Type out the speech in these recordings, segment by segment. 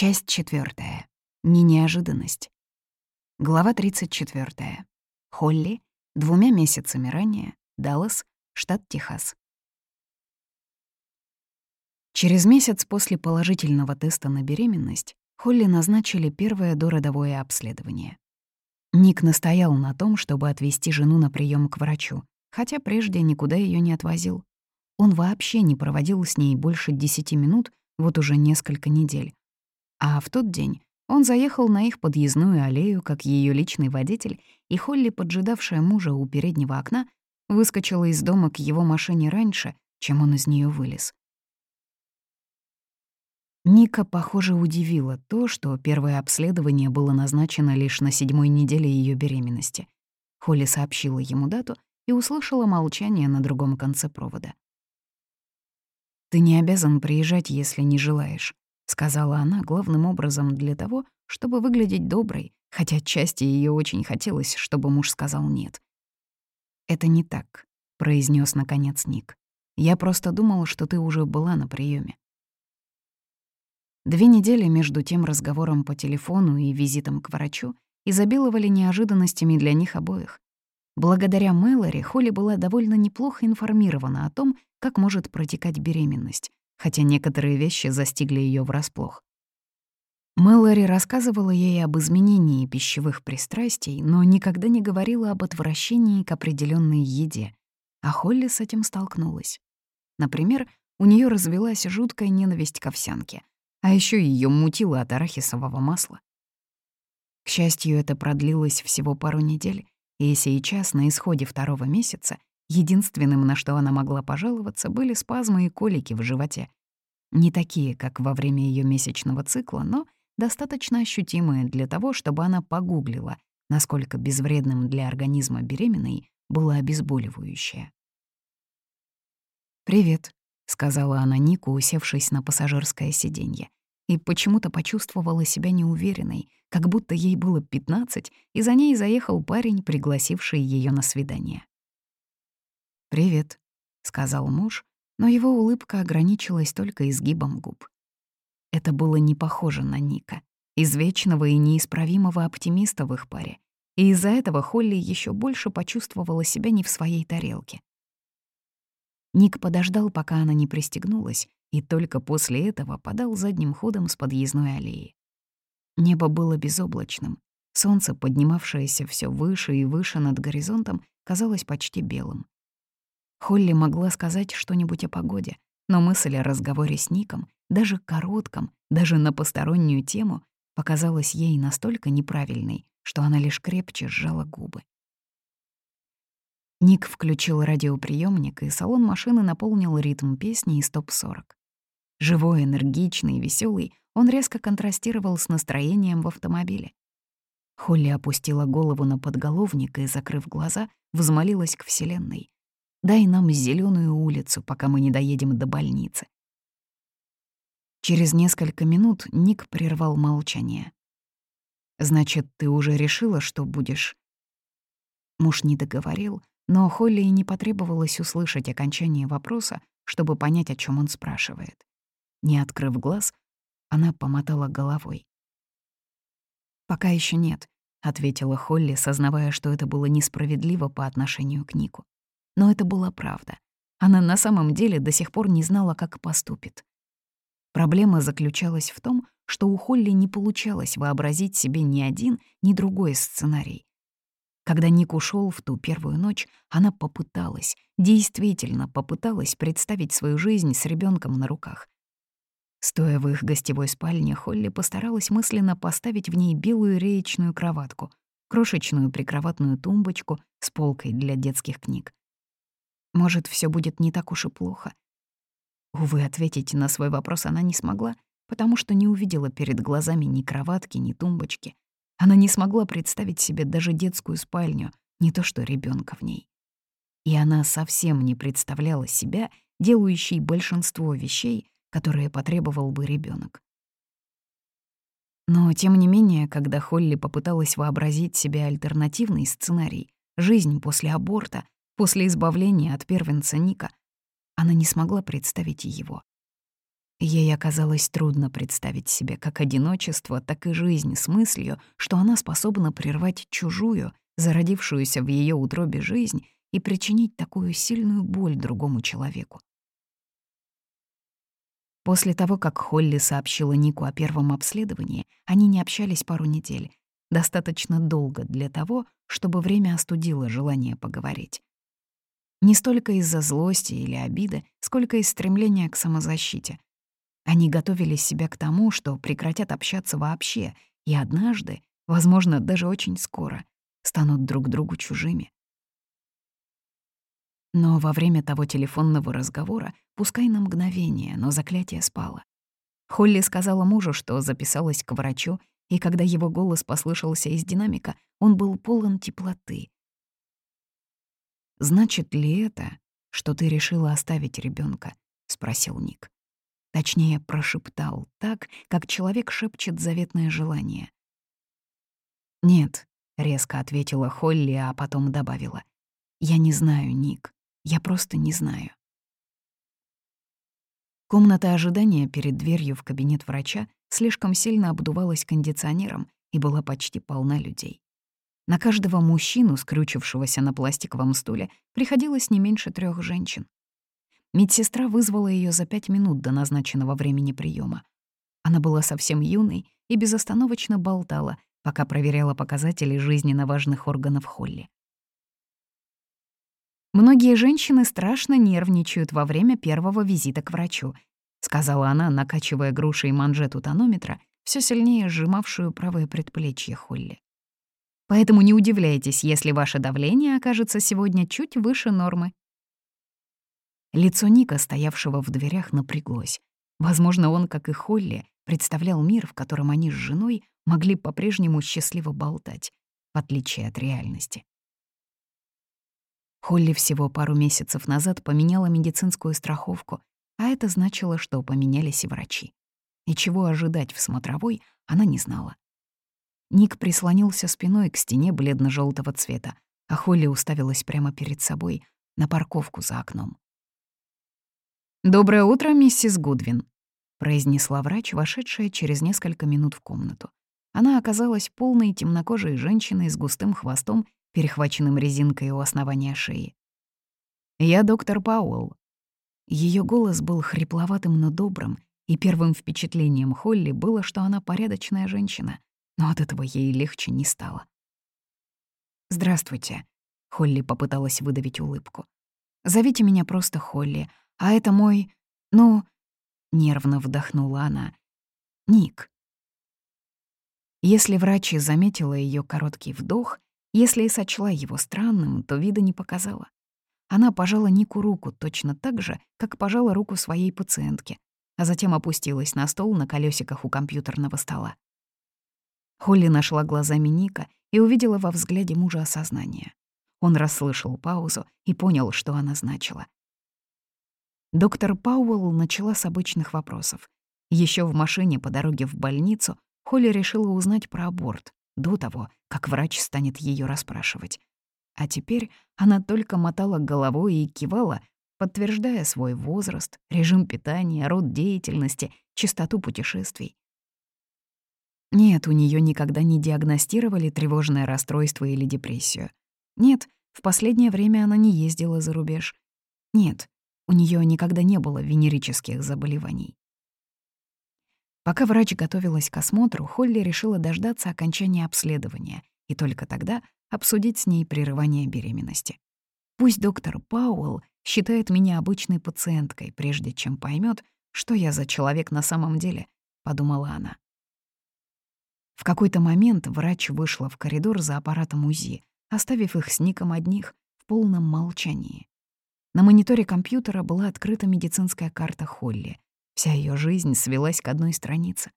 Часть четвертая. Не неожиданность. Глава 34. Холли. Двумя месяцами ранее. Даллас, штат Техас. Через месяц после положительного теста на беременность Холли назначили первое дородовое обследование. Ник настоял на том, чтобы отвезти жену на прием к врачу, хотя прежде никуда ее не отвозил. Он вообще не проводил с ней больше 10 минут вот уже несколько недель, а в тот день он заехал на их подъездную аллею как ее личный водитель, и Холли, поджидавшая мужа у переднего окна, выскочила из дома к его машине раньше, чем он из нее вылез. Ника, похоже, удивило то, что первое обследование было назначено лишь на седьмой неделе ее беременности. Холли сообщила ему дату и услышала молчание на другом конце провода. «Ты не обязан приезжать, если не желаешь», — сказала она главным образом для того, чтобы выглядеть доброй, хотя отчасти ее очень хотелось, чтобы муж сказал «нет». «Это не так», — произнес наконец Ник. «Я просто думал, что ты уже была на приеме. Две недели между тем разговором по телефону и визитом к врачу изобиловали неожиданностями для них обоих. Благодаря Мэлори Холли была довольно неплохо информирована о том, как может протекать беременность, хотя некоторые вещи застигли ее врасплох. Мэлори рассказывала ей об изменении пищевых пристрастий, но никогда не говорила об отвращении к определенной еде, а Холли с этим столкнулась. Например, у нее развелась жуткая ненависть к овсянке, а еще ее мутило от арахисового масла. К счастью, это продлилось всего пару недель, и сейчас, на исходе второго месяца, Единственным, на что она могла пожаловаться, были спазмы и колики в животе. Не такие, как во время ее месячного цикла, но достаточно ощутимые для того, чтобы она погуглила, насколько безвредным для организма беременной было обезболивающее. «Привет», — сказала она Нику, усевшись на пассажирское сиденье, и почему-то почувствовала себя неуверенной, как будто ей было 15, и за ней заехал парень, пригласивший ее на свидание. «Привет», — сказал муж, но его улыбка ограничилась только изгибом губ. Это было не похоже на Ника, извечного и неисправимого оптимиста в их паре, и из-за этого Холли еще больше почувствовала себя не в своей тарелке. Ник подождал, пока она не пристегнулась, и только после этого подал задним ходом с подъездной аллеи. Небо было безоблачным, солнце, поднимавшееся все выше и выше над горизонтом, казалось почти белым. Холли могла сказать что-нибудь о погоде, но мысль о разговоре с Ником, даже коротком, даже на постороннюю тему, показалась ей настолько неправильной, что она лишь крепче сжала губы. Ник включил радиоприемник, и салон машины наполнил ритм песни из топ-40. Живой, энергичный, веселый, он резко контрастировал с настроением в автомобиле. Холли опустила голову на подголовник и, закрыв глаза, взмолилась к Вселенной. Дай нам зеленую улицу, пока мы не доедем до больницы. Через несколько минут Ник прервал молчание. «Значит, ты уже решила, что будешь...» Муж не договорил, но Холли и не потребовалось услышать окончание вопроса, чтобы понять, о чем он спрашивает. Не открыв глаз, она помотала головой. «Пока еще нет», — ответила Холли, сознавая, что это было несправедливо по отношению к Нику. Но это была правда. Она на самом деле до сих пор не знала, как поступит. Проблема заключалась в том, что у Холли не получалось вообразить себе ни один, ни другой сценарий. Когда Ник ушел в ту первую ночь, она попыталась, действительно попыталась представить свою жизнь с ребенком на руках. Стоя в их гостевой спальне, Холли постаралась мысленно поставить в ней белую реечную кроватку, крошечную прикроватную тумбочку с полкой для детских книг. Может, все будет не так уж и плохо. Увы, ответить на свой вопрос она не смогла, потому что не увидела перед глазами ни кроватки, ни тумбочки. Она не смогла представить себе даже детскую спальню, не то что ребенка в ней. И она совсем не представляла себя, делающей большинство вещей, которые потребовал бы ребенок. Но, тем не менее, когда Холли попыталась вообразить себе альтернативный сценарий, жизнь после аборта, После избавления от первенца Ника она не смогла представить его. Ей оказалось трудно представить себе как одиночество, так и жизнь с мыслью, что она способна прервать чужую, зародившуюся в ее утробе жизнь и причинить такую сильную боль другому человеку. После того, как Холли сообщила Нику о первом обследовании, они не общались пару недель, достаточно долго для того, чтобы время остудило желание поговорить. Не столько из-за злости или обиды, сколько из стремления к самозащите, они готовили себя к тому, что прекратят общаться вообще, и однажды, возможно, даже очень скоро, станут друг другу чужими. Но во время того телефонного разговора, пускай на мгновение, но заклятие спало. Холли сказала мужу, что записалась к врачу, и когда его голос послышался из динамика, он был полон теплоты. «Значит ли это, что ты решила оставить ребенка? спросил Ник. Точнее, прошептал так, как человек шепчет заветное желание. «Нет», — резко ответила Холли, а потом добавила. «Я не знаю, Ник. Я просто не знаю». Комната ожидания перед дверью в кабинет врача слишком сильно обдувалась кондиционером и была почти полна людей. На каждого мужчину, скрючившегося на пластиковом стуле, приходилось не меньше трех женщин. Медсестра вызвала ее за пять минут до назначенного времени приема. Она была совсем юной и безостановочно болтала, пока проверяла показатели жизненно важных органов Холли. «Многие женщины страшно нервничают во время первого визита к врачу», сказала она, накачивая грушей манжету тонометра, все сильнее сжимавшую правое предплечье Холли. «Поэтому не удивляйтесь, если ваше давление окажется сегодня чуть выше нормы. Лицо Ника, стоявшего в дверях, напряглось. Возможно, он, как и Холли, представлял мир, в котором они с женой могли по-прежнему счастливо болтать, в отличие от реальности. Холли всего пару месяцев назад поменяла медицинскую страховку, а это значило, что поменялись и врачи. И чего ожидать в смотровой, она не знала. Ник прислонился спиной к стене бледно желтого цвета, а Холли уставилась прямо перед собой на парковку за окном. «Доброе утро, миссис Гудвин», — произнесла врач, вошедшая через несколько минут в комнату. Она оказалась полной темнокожей женщиной с густым хвостом, перехваченным резинкой у основания шеи. «Я доктор Пауэлл». Ее голос был хрипловатым, но добрым, и первым впечатлением Холли было, что она порядочная женщина, но от этого ей легче не стало. «Здравствуйте», — Холли попыталась выдавить улыбку. «Зовите меня просто Холли, а это мой... Ну...» — нервно вдохнула она. «Ник». Если врач заметила ее короткий вдох, если и сочла его странным, то вида не показала. Она пожала Нику руку точно так же, как пожала руку своей пациентке, а затем опустилась на стол на колесиках у компьютерного стола. Холли нашла глазами Ника и увидела во взгляде мужа осознание. Он расслышал паузу и понял, что она значила. Доктор Пауэлл начала с обычных вопросов. Еще в машине по дороге в больницу Холли решила узнать про аборт до того, как врач станет ее расспрашивать. А теперь она только мотала головой и кивала, подтверждая свой возраст, режим питания, род деятельности, частоту путешествий. Нет, у нее никогда не диагностировали тревожное расстройство или депрессию. Нет, в последнее время она не ездила за рубеж. Нет, у нее никогда не было венерических заболеваний. Пока врач готовилась к осмотру, Холли решила дождаться окончания обследования и только тогда обсудить с ней прерывание беременности. Пусть доктор Пауэлл считает меня обычной пациенткой, прежде чем поймет, что я за человек на самом деле, подумала она. В какой-то момент врач вышла в коридор за аппаратом УЗИ, оставив их с Ником одних в полном молчании. На мониторе компьютера была открыта медицинская карта Холли. Вся ее жизнь свелась к одной странице.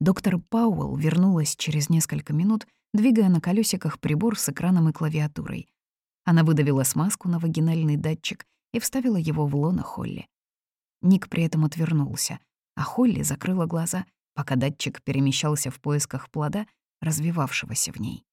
Доктор Пауэлл вернулась через несколько минут, двигая на колесиках прибор с экраном и клавиатурой. Она выдавила смазку на вагинальный датчик и вставила его в лоно Холли. Ник при этом отвернулся, а Холли закрыла глаза, пока датчик перемещался в поисках плода, развивавшегося в ней.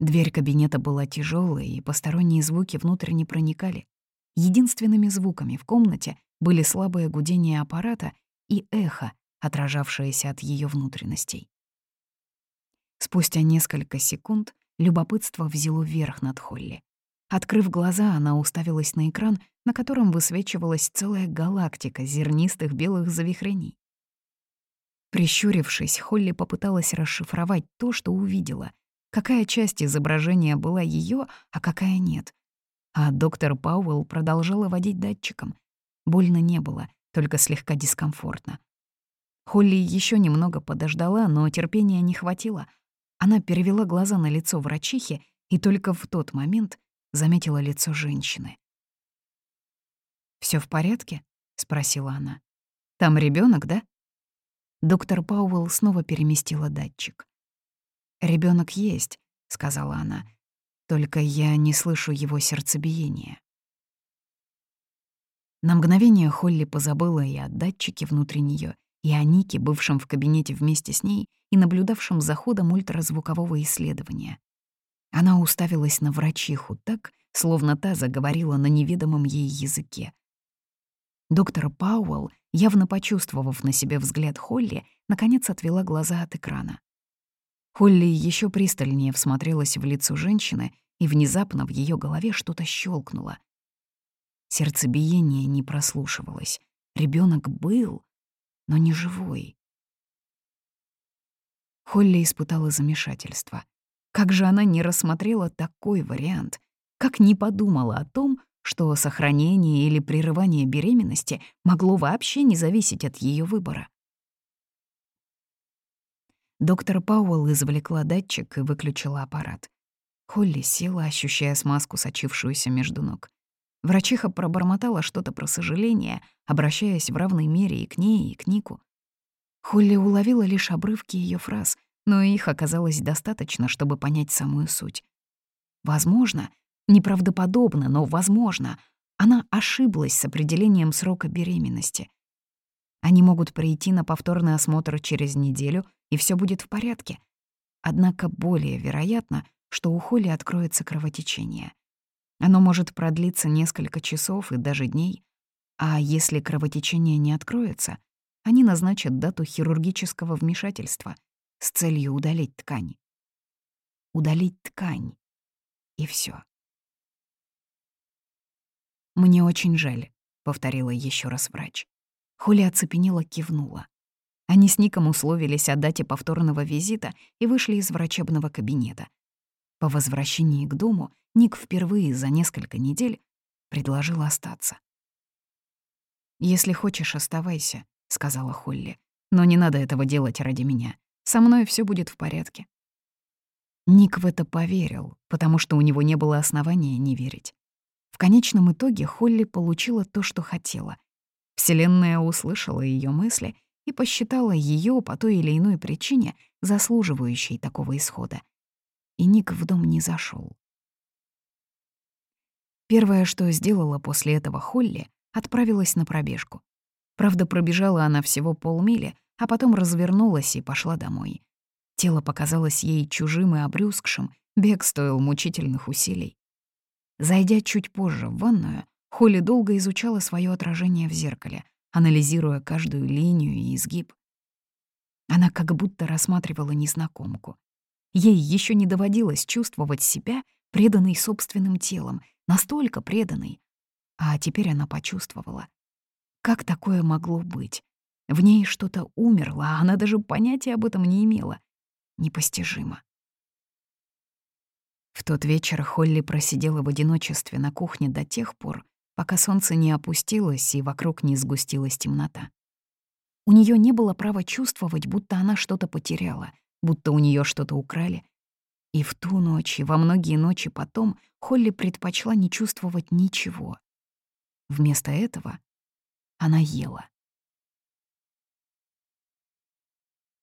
Дверь кабинета была тяжелой, и посторонние звуки внутрь не проникали. Единственными звуками в комнате были слабое гудение аппарата и эхо, отражавшееся от ее внутренностей. Спустя несколько секунд любопытство взяло верх над Холли. Открыв глаза, она уставилась на экран, на котором высвечивалась целая галактика зернистых белых завихрений. Прищурившись, Холли попыталась расшифровать то, что увидела. Какая часть изображения была ее, а какая нет. А доктор Пауэлл продолжала водить датчиком. Больно не было, только слегка дискомфортно. Холли еще немного подождала, но терпения не хватило. Она перевела глаза на лицо врачихи и только в тот момент заметила лицо женщины. Все в порядке?» — спросила она. «Там ребенок, да?» Доктор Пауэлл снова переместила датчик. Ребенок есть», — сказала она. «Только я не слышу его сердцебиения». На мгновение Холли позабыла и о датчике внутри нее, и о Нике, бывшем в кабинете вместе с ней и наблюдавшем за ходом ультразвукового исследования. Она уставилась на врачиху так, словно та заговорила на неведомом ей языке. Доктор Пауэлл, явно почувствовав на себе взгляд Холли, наконец отвела глаза от экрана. Холли еще пристальнее всмотрелась в лицо женщины, и внезапно в ее голове что-то щелкнуло. Сердцебиение не прослушивалось. Ребенок был, но не живой. Холли испытала замешательство. Как же она не рассмотрела такой вариант? Как не подумала о том, что сохранение или прерывание беременности могло вообще не зависеть от ее выбора. Доктор Пауэлл извлекла датчик и выключила аппарат. Холли села, ощущая смазку, сочившуюся между ног. Врачиха пробормотала что-то про сожаление, обращаясь в равной мере и к ней, и к Нику. Холли уловила лишь обрывки ее фраз, но их оказалось достаточно, чтобы понять самую суть. Возможно, Неправдоподобно, но возможно. Она ошиблась с определением срока беременности. Они могут прийти на повторный осмотр через неделю, и все будет в порядке. Однако более вероятно, что у Холли откроется кровотечение. Оно может продлиться несколько часов и даже дней. А если кровотечение не откроется, они назначат дату хирургического вмешательства с целью удалить ткань. Удалить ткань. И все. «Мне очень жаль», — повторила еще раз врач. Холли оцепенела, кивнула. Они с Ником условились о дате повторного визита и вышли из врачебного кабинета. По возвращении к дому Ник впервые за несколько недель предложил остаться. «Если хочешь, оставайся», — сказала Холли. «Но не надо этого делать ради меня. Со мной все будет в порядке». Ник в это поверил, потому что у него не было основания не верить. В конечном итоге Холли получила то, что хотела. Вселенная услышала ее мысли и посчитала ее по той или иной причине заслуживающей такого исхода. И Ник в дом не зашел. Первое, что сделала после этого Холли, отправилась на пробежку. Правда, пробежала она всего полмили, а потом развернулась и пошла домой. Тело показалось ей чужим и обрюзгшим, бег стоил мучительных усилий. Зайдя чуть позже в ванную, Холли долго изучала свое отражение в зеркале, анализируя каждую линию и изгиб. Она как будто рассматривала незнакомку. Ей еще не доводилось чувствовать себя преданной собственным телом, настолько преданной. А теперь она почувствовала. Как такое могло быть? В ней что-то умерло, а она даже понятия об этом не имела. Непостижимо. Тот вечер Холли просидела в одиночестве на кухне до тех пор, пока солнце не опустилось и вокруг не сгустилась темнота. У нее не было права чувствовать, будто она что-то потеряла, будто у нее что-то украли. И в ту ночь, и во многие ночи потом Холли предпочла не чувствовать ничего. Вместо этого она ела.